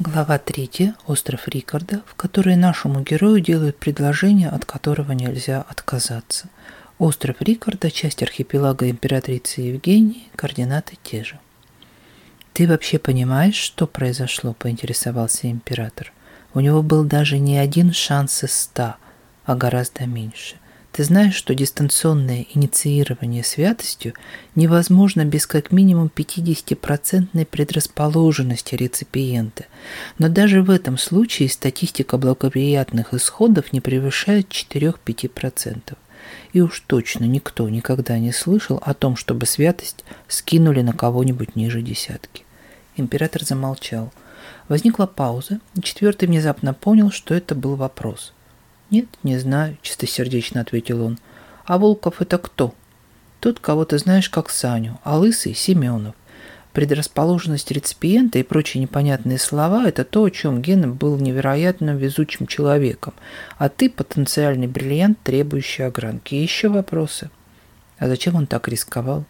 Глава 3 «Остров Рикарда», в которой нашему герою делают предложение, от которого нельзя отказаться. Остров Рикарда – часть архипелага императрицы Евгении, координаты те же. «Ты вообще понимаешь, что произошло?» – поинтересовался император. У него был даже не один шанс из ста, а гораздо меньше. Ты знаешь, что дистанционное инициирование святостью невозможно без как минимум 50% предрасположенности реципиента. Но даже в этом случае статистика благоприятных исходов не превышает 4-5%. И уж точно никто никогда не слышал о том, чтобы святость скинули на кого-нибудь ниже десятки. Император замолчал. Возникла пауза, и четвертый внезапно понял, что это был вопрос – нет, не знаю, чистосердечно ответил он. А Волков это кто? Тут кого-то знаешь как Саню, а Лысый – Семенов. Предрасположенность реципиента и прочие непонятные слова – это то, о чем Гена был невероятно везучим человеком, а ты – потенциальный бриллиант, требующий огранки. Еще вопросы. А зачем он так рисковал?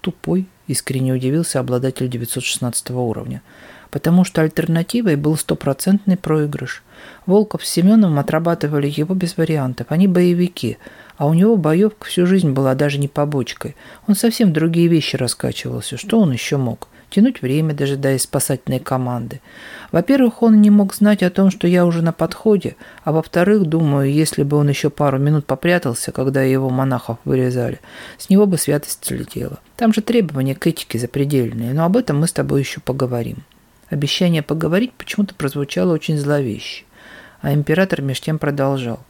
Тупой, искренне удивился обладатель 916 уровня потому что альтернативой был стопроцентный проигрыш. Волков с Семеновым отрабатывали его без вариантов, они боевики, а у него боевка всю жизнь была даже не побочкой. Он совсем другие вещи раскачивался, что он еще мог? тянуть время, дожидаясь спасательной команды. Во-первых, он не мог знать о том, что я уже на подходе, а во-вторых, думаю, если бы он еще пару минут попрятался, когда его монахов вырезали, с него бы святость слетела. Там же требования к этике запредельные, но об этом мы с тобой еще поговорим. Обещание поговорить почему-то прозвучало очень зловеще, а император меж тем продолжал.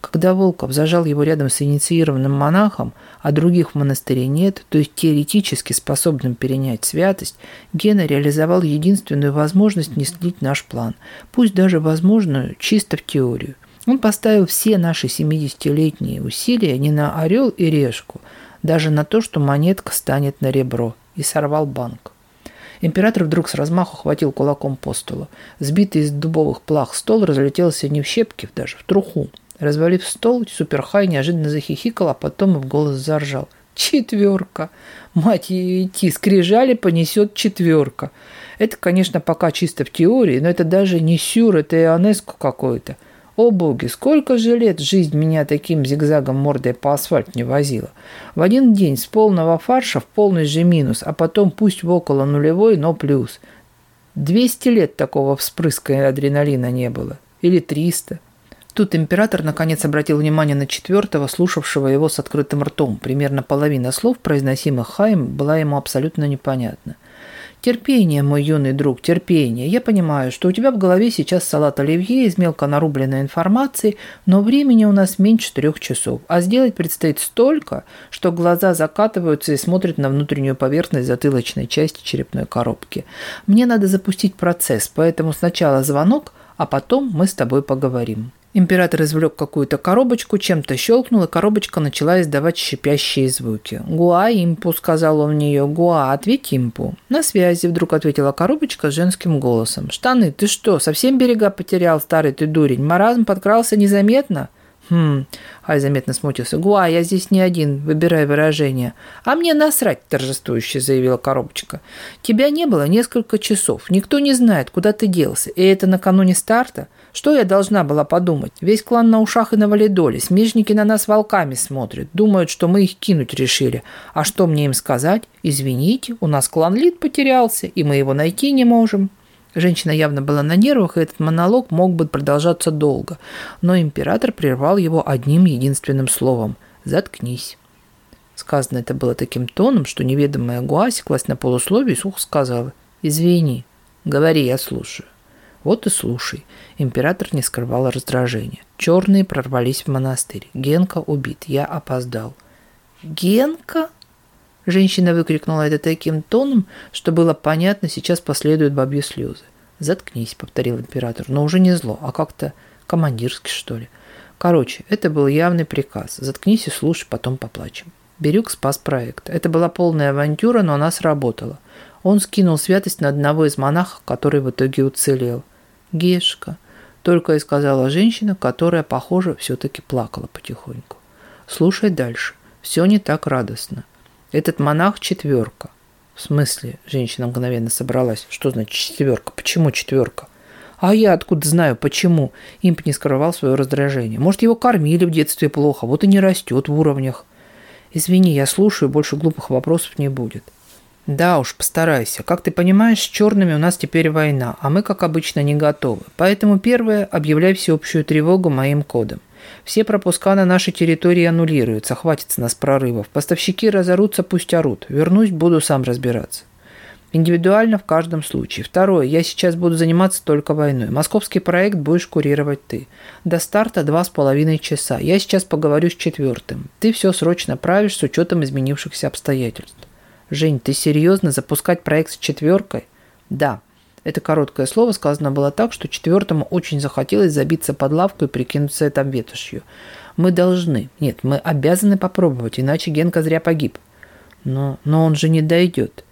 Когда Волков зажал его рядом с инициированным монахом, а других в монастыре нет, то есть теоретически способным перенять святость, Гена реализовал единственную возможность не слить наш план, пусть даже возможную чисто в теорию. Он поставил все наши 70-летние усилия не на орел и решку, даже на то, что монетка станет на ребро, и сорвал банк. Император вдруг с размаху хватил кулаком по столу. Сбитый из дубовых плах стол разлетелся не в щепки, даже в труху. Развалив стол, Суперхай неожиданно захихикал, а потом и в голос заржал. Четверка! Мать ее идти, скрижали понесет четверка. Это, конечно, пока чисто в теории, но это даже не сюр, это ионеску какой-то – о боги, сколько же лет жизнь меня таким зигзагом мордой по асфальту не возила. В один день с полного фарша в полный же минус, а потом пусть в около нулевой, но плюс. 200 лет такого вспрыска и адреналина не было. Или 300. Тут император наконец обратил внимание на четвертого, слушавшего его с открытым ртом. Примерно половина слов, произносимых Хайм была ему абсолютно непонятна. Терпение, мой юный друг, терпение. Я понимаю, что у тебя в голове сейчас салат оливье из мелко нарубленной информации, но времени у нас меньше трех часов, а сделать предстоит столько, что глаза закатываются и смотрят на внутреннюю поверхность затылочной части черепной коробки. Мне надо запустить процесс, поэтому сначала звонок, а потом мы с тобой поговорим. Император извлек какую-то коробочку, чем-то щелкнул, и коробочка начала издавать шипящие звуки. «Гуа, импу!» — сказал он в нее. «Гуа, ответь импу!» На связи вдруг ответила коробочка с женским голосом. «Штаны, ты что, совсем берега потерял, старый ты дурень? Маразм подкрался незаметно?» «Хм...» — Хай заметно смутился. «Гуа, я здесь не один, выбирай выражение». «А мне насрать!» — торжествующе заявила коробочка. «Тебя не было несколько часов. Никто не знает, куда ты делся. И это накануне старта?» Что я должна была подумать? Весь клан на ушах и на валидоле. Смежники на нас волками смотрят. Думают, что мы их кинуть решили. А что мне им сказать? Извините, у нас клан Лид потерялся, и мы его найти не можем. Женщина явно была на нервах, и этот монолог мог бы продолжаться долго. Но император прервал его одним единственным словом. «Заткнись». Сказано это было таким тоном, что неведомая Гуа секлась на полусловие и сухо сказала «Извини, говори, я слушаю». Вот и слушай. Император не скрывал раздражения. Черные прорвались в монастырь. Генка убит. Я опоздал. Генка? Женщина выкрикнула это таким тоном, что было понятно, сейчас последуют бабьи слезы. «Заткнись», — повторил император, — «но уже не зло, а как-то командирски, что ли». Короче, это был явный приказ. Заткнись и слушай, потом поплачем. Бирюк спас проект. Это была полная авантюра, но она сработала. Он скинул святость на одного из монахов, который в итоге уцелел. Гешка. Только и сказала женщина, которая, похоже, все-таки плакала потихоньку. Слушай дальше. Все не так радостно. Этот монах четверка. В смысле? Женщина мгновенно собралась. Что значит четверка? Почему четверка? А я откуда знаю, почему? Имп не скрывал свое раздражение. Может, его кормили в детстве плохо, вот и не растет в уровнях. Извини, я слушаю, больше глупых вопросов не будет. Да уж, постарайся. Как ты понимаешь, с черными у нас теперь война, а мы, как обычно, не готовы. Поэтому первое, объявляй всеобщую тревогу моим кодом. Все пропуска на нашей территории аннулируются, хватит с нас прорывов. Поставщики разорутся, пусть орут. Вернусь, буду сам разбираться. Индивидуально в каждом случае. Второе. Я сейчас буду заниматься только войной. Московский проект будешь курировать ты. До старта два с половиной часа. Я сейчас поговорю с четвертым. Ты все срочно правишь с учетом изменившихся обстоятельств. Жень, ты серьезно запускать проект с четверкой? Да. Это короткое слово сказано было так, что четвертому очень захотелось забиться под лавку и прикинуться там ветошью. Мы должны, нет, мы обязаны попробовать, иначе Генка зря погиб. Но, но он же не дойдет.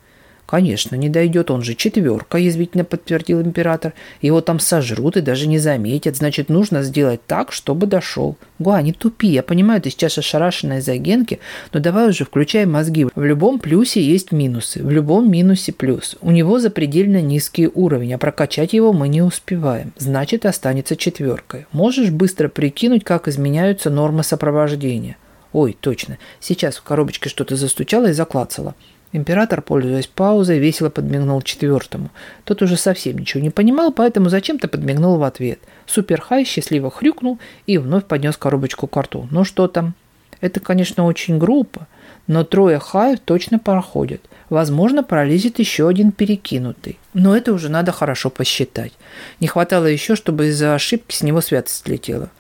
Конечно, не дойдет, он же четверка, язвительно подтвердил император. Его там сожрут и даже не заметят, значит, нужно сделать так, чтобы дошел. Гуа, не тупи, я понимаю, ты сейчас ошарашенная из-за Генки, но давай уже включай мозги. В любом плюсе есть минусы, в любом минусе плюс. У него запредельно низкий уровень, а прокачать его мы не успеваем, значит, останется четверкой. Можешь быстро прикинуть, как изменяются нормы сопровождения? Ой, точно, сейчас в коробочке что-то застучало и заклацало. Император, пользуясь паузой, весело подмигнул четвертому. Тот уже совсем ничего не понимал, поэтому зачем-то подмигнул в ответ. Суперхай счастливо хрюкнул и вновь поднес коробочку к рту. Ну что там? Это, конечно, очень грубо, но трое хаев точно проходят. Возможно, пролезет еще один перекинутый. Но это уже надо хорошо посчитать. Не хватало еще, чтобы из-за ошибки с него святость слетела.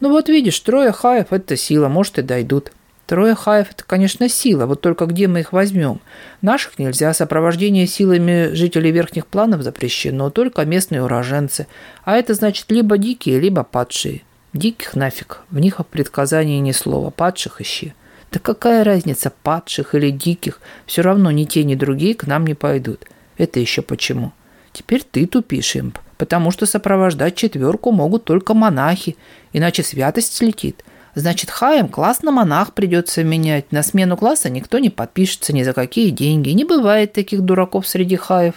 Ну вот видишь, трое хаев – это сила, может и дойдут. Трое Хаев – это, конечно, сила, вот только где мы их возьмем? Наших нельзя, сопровождение силами жителей верхних планов запрещено, только местные уроженцы. А это значит либо дикие, либо падшие. Диких нафиг, в них о предсказании ни слова, падших ищи. Да какая разница, падших или диких, все равно ни те, ни другие к нам не пойдут. Это еще почему? Теперь ты тупишь, имп, потому что сопровождать четверку могут только монахи, иначе святость слетит – Значит, Хаем классно монах придется менять. На смену класса никто не подпишется ни за какие деньги. Не бывает таких дураков среди Хаев.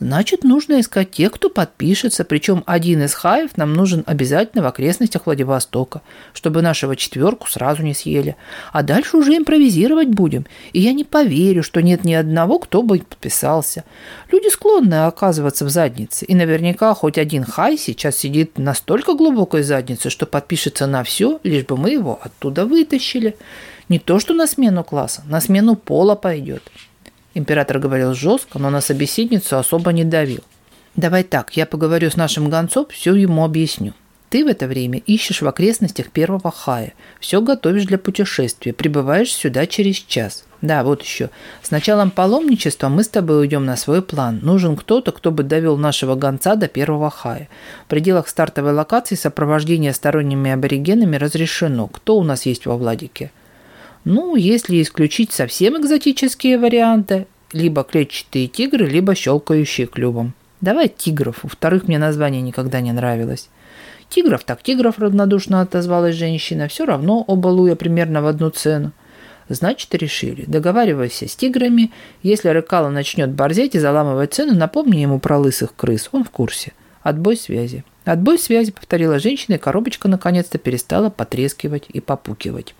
Значит, нужно искать тех, кто подпишется, причем один из хаев нам нужен обязательно в окрестностях Владивостока, чтобы нашего четверку сразу не съели. А дальше уже импровизировать будем, и я не поверю, что нет ни одного, кто бы подписался. Люди склонны оказываться в заднице, и наверняка хоть один хай сейчас сидит настолько глубокой заднице, что подпишется на все, лишь бы мы его оттуда вытащили. Не то что на смену класса, на смену пола пойдет. Император говорил жестко, но на собеседницу особо не давил. «Давай так, я поговорю с нашим гонцом, все ему объясню. Ты в это время ищешь в окрестностях первого хая, все готовишь для путешествия, прибываешь сюда через час. Да, вот еще. С началом паломничества мы с тобой уйдем на свой план. Нужен кто-то, кто бы довел нашего гонца до первого хая. В пределах стартовой локации сопровождение сторонними аборигенами разрешено. Кто у нас есть во Владике? Ну, если исключить совсем экзотические варианты, либо клетчатые тигры, либо щелкающие клювом. Давай тигров, во-вторых, мне название никогда не нравилось. Тигров так тигров, равнодушно отозвалась женщина, все равно оба примерно в одну цену. Значит, решили. Договаривайся с тиграми. Если Рыкало начнет борзеть и заламывать цену, напомни ему про лысых крыс. Он в курсе. Отбой связи. Отбой связи, повторила женщина, и коробочка наконец-то перестала потрескивать и попукивать.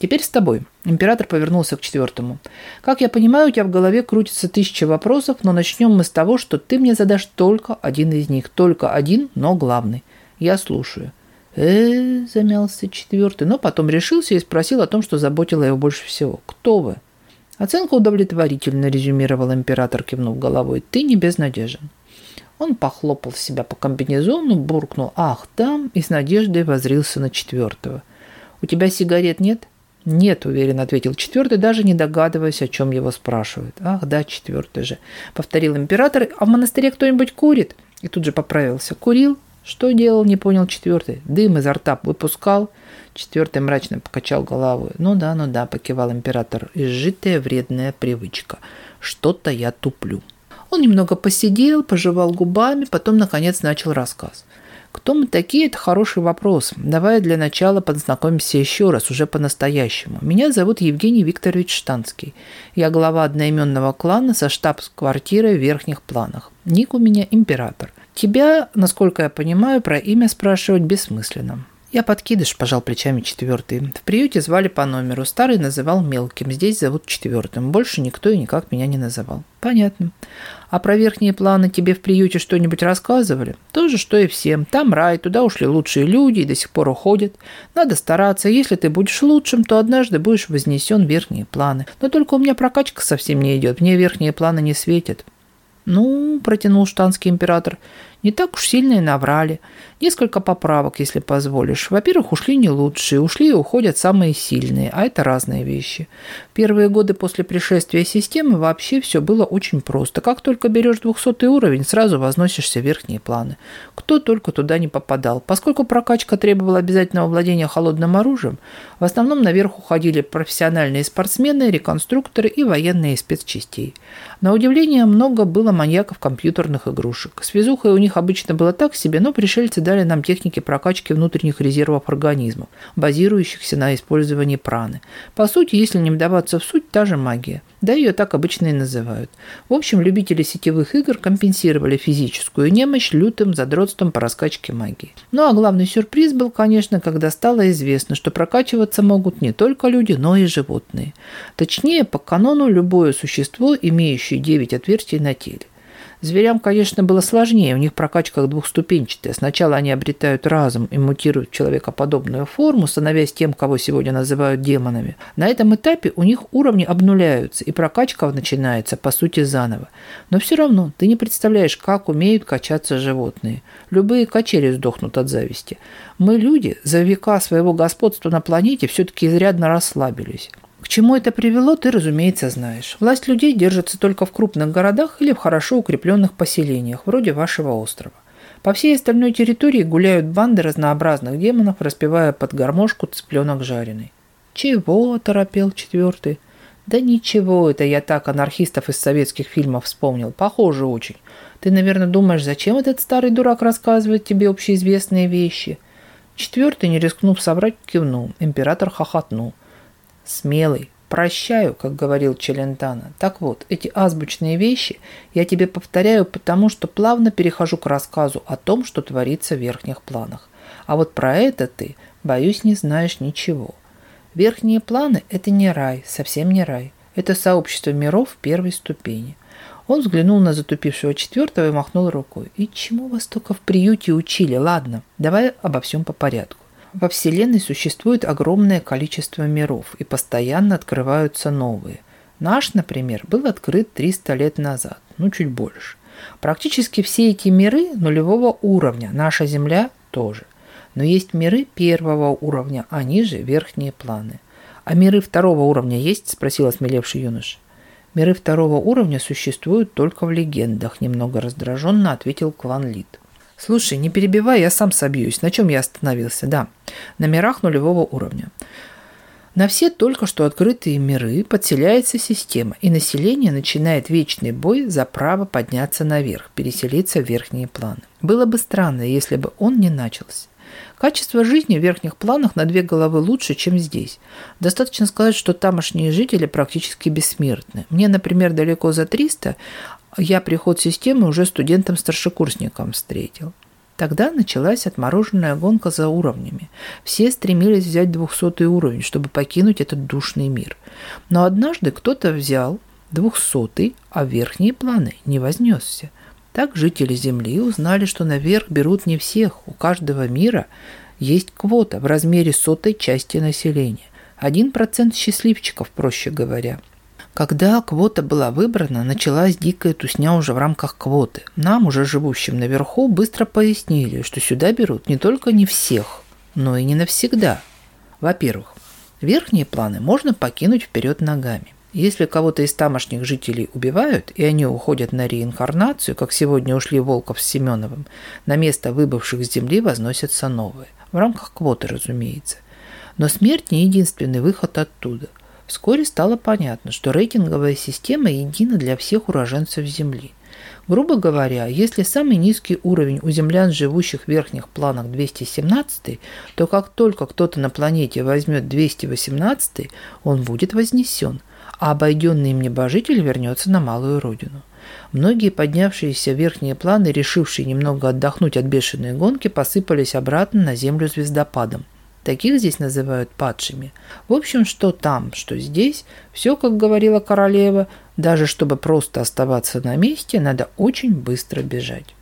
Теперь с тобой. Император повернулся к четвертому. Как я понимаю, у тебя в голове крутится тысяча вопросов, но начнем мы с того, что ты мне задашь только один из них. Только один, но главный. Я слушаю. Э, замялся четвертый, но потом решился и спросил о том, что заботило его больше всего. Кто вы? Оценка удовлетворительно, резюмировал император, кивнув головой. Ты не безнадежен. Он похлопал себя по комбинезону, буркнул «Ах, там!» и с надеждой возрился на четвертого. «У тебя сигарет нет?» Нет, уверенно ответил четвертый, даже не догадываясь, о чем его спрашивают. Ах, да, четвертый же, повторил император, а в монастыре кто-нибудь курит? И тут же поправился. Курил? Что делал, не понял четвертый. Дым изо рта выпускал. Четвертый мрачно покачал головой. Ну да, ну да, покивал император. Изжитая вредная привычка. Что-то я туплю. Он немного посидел, пожевал губами, потом, наконец, начал рассказ. Кто мы такие? Это хороший вопрос. Давай для начала познакомимся еще раз, уже по-настоящему. Меня зовут Евгений Викторович Штанский. Я глава одноименного клана со штаб-квартирой в верхних планах. Ник у меня император. Тебя, насколько я понимаю, про имя спрашивать бессмысленно. Я подкидыш пожал плечами четвертый. В приюте звали по номеру. Старый называл мелким, здесь зовут четвертым. Больше никто и никак меня не называл. Понятно. А про верхние планы тебе в приюте что-нибудь рассказывали? То же, что и всем. Там рай, туда ушли лучшие люди и до сих пор уходят. Надо стараться. Если ты будешь лучшим, то однажды будешь вознесен в верхние планы. Но только у меня прокачка совсем не идет. Мне верхние планы не светят. Ну, протянул штанский император – не так уж сильно и наврали. Несколько поправок, если позволишь. Во-первых, ушли не лучшие, ушли и уходят самые сильные, а это разные вещи. Первые годы после пришествия системы вообще все было очень просто. Как только берешь 200 уровень, сразу возносишься в верхние планы. Кто только туда не попадал. Поскольку прокачка требовала обязательного владения холодным оружием, в основном наверх уходили профессиональные спортсмены, реконструкторы и военные спецчастей. На удивление, много было маньяков компьютерных игрушек. Связухой у них них обычно было так себе, но пришельцы дали нам техники прокачки внутренних резервов организма, базирующихся на использовании праны. По сути, если не вдаваться в суть, та же магия. Да, ее так обычно и называют. В общем, любители сетевых игр компенсировали физическую немощь лютым задротством по раскачке магии. Ну а главный сюрприз был, конечно, когда стало известно, что прокачиваться могут не только люди, но и животные. Точнее, по канону любое существо, имеющее 9 отверстий на теле. Зверям, конечно, было сложнее, у них прокачка двухступенчатая. Сначала они обретают разум и мутируют человекоподобную форму, становясь тем, кого сегодня называют демонами. На этом этапе у них уровни обнуляются, и прокачка начинается, по сути, заново. Но все равно ты не представляешь, как умеют качаться животные. Любые качели сдохнут от зависти. Мы, люди, за века своего господства на планете все-таки изрядно расслабились чему это привело, ты, разумеется, знаешь. Власть людей держится только в крупных городах или в хорошо укрепленных поселениях, вроде вашего острова. По всей остальной территории гуляют банды разнообразных демонов, распевая под гармошку цыпленок жареный. «Чего?» – торопел четвертый. «Да ничего, это я так анархистов из советских фильмов вспомнил. Похоже очень. Ты, наверное, думаешь, зачем этот старый дурак рассказывает тебе общеизвестные вещи?» Четвертый, не рискнув собрать, кивнул. Император хохотнул. Смелый, прощаю, как говорил Челентано. Так вот, эти азбучные вещи я тебе повторяю, потому что плавно перехожу к рассказу о том, что творится в верхних планах. А вот про это ты, боюсь, не знаешь ничего. Верхние планы – это не рай, совсем не рай. Это сообщество миров первой ступени. Он взглянул на затупившего четвертого и махнул рукой. «И чему вас только в приюте учили? Ладно, давай обо всем по порядку. Во Вселенной существует огромное количество миров и постоянно открываются новые. Наш, например, был открыт 300 лет назад, ну чуть больше. Практически все эти миры нулевого уровня, наша Земля тоже. Но есть миры первого уровня, а они же верхние планы. А миры второго уровня есть? Спросил осмелевший юноша. Миры второго уровня существуют только в легендах, немного раздраженно ответил Кван Лид. Слушай, не перебивай, я сам собьюсь. На чем я остановился? Да, на мирах нулевого уровня. На все только что открытые миры подселяется система, и население начинает вечный бой за право подняться наверх, переселиться в верхние планы. Было бы странно, если бы он не начался. Качество жизни в верхних планах на две головы лучше, чем здесь. Достаточно сказать, что тамошние жители практически бессмертны. Мне, например, далеко за 300, я приход системы уже студентом-старшекурсником встретил. Тогда началась отмороженная гонка за уровнями. Все стремились взять 200 уровень, чтобы покинуть этот душный мир. Но однажды кто-то взял 200, а верхние планы не вознесся – так жители Земли узнали, что наверх берут не всех, у каждого мира есть квота в размере сотой части населения. один процент счастливчиков, проще говоря. Когда квота была выбрана, началась дикая тусня уже в рамках квоты. Нам, уже живущим наверху, быстро пояснили, что сюда берут не только не всех, но и не навсегда. Во-первых, верхние планы можно покинуть вперед ногами. Если кого-то из тамошних жителей убивают, и они уходят на реинкарнацию, как сегодня ушли Волков с Семеновым, на место выбывших с земли возносятся новые. В рамках квоты, разумеется. Но смерть не единственный выход оттуда. Вскоре стало понятно, что рейтинговая система едина для всех уроженцев Земли. Грубо говоря, если самый низкий уровень у землян, живущих в верхних планах 217, то как только кто-то на планете возьмет 218, он будет вознесен – обойденный мне божитель вернется на малую родину. Многие поднявшиеся верхние планы, решившие немного отдохнуть от бешеной гонки, посыпались обратно на землю звездопадом. Таких здесь называют падшими. В общем, что там, что здесь, все, как говорила королева, даже чтобы просто оставаться на месте, надо очень быстро бежать.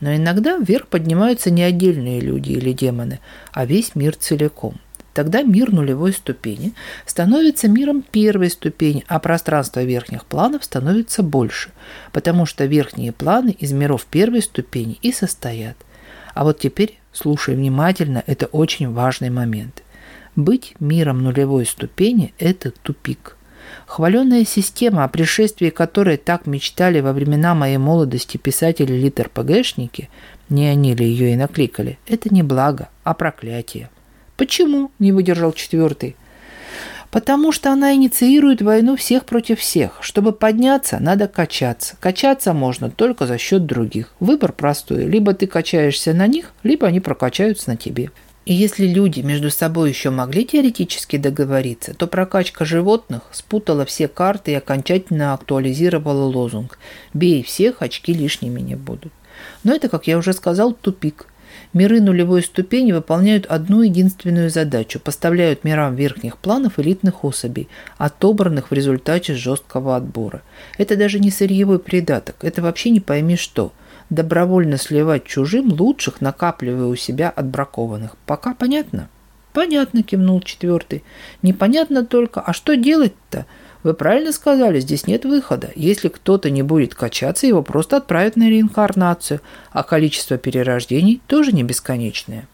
Но иногда вверх поднимаются не отдельные люди или демоны, а весь мир целиком – Тогда мир нулевой ступени становится миром первой ступени, а пространство верхних планов становится больше, потому что верхние планы из миров первой ступени и состоят. А вот теперь слушай внимательно, это очень важный момент. Быть миром нулевой ступени – это тупик – Хваленая система, о пришествии которой так мечтали во времена моей молодости писатели литр ПГшники, не они ли ее и накликали, это не благо, а проклятие. Почему не выдержал четвертый? Потому что она инициирует войну всех против всех. Чтобы подняться, надо качаться. Качаться можно только за счет других. Выбор простой. Либо ты качаешься на них, либо они прокачаются на тебе. И если люди между собой еще могли теоретически договориться, то прокачка животных спутала все карты и окончательно актуализировала лозунг «Бей всех, очки лишними не будут». Но это, как я уже сказал, тупик. Миры нулевой ступени выполняют одну единственную задачу – поставляют мирам верхних планов элитных особей, отобранных в результате жесткого отбора. Это даже не сырьевой придаток, это вообще не пойми что. Добровольно сливать чужим лучших, накапливая у себя отбракованных. Пока понятно? Понятно, кивнул четвертый. Непонятно только, а что делать-то? Вы правильно сказали, здесь нет выхода. Если кто-то не будет качаться, его просто отправят на реинкарнацию, а количество перерождений тоже не бесконечное.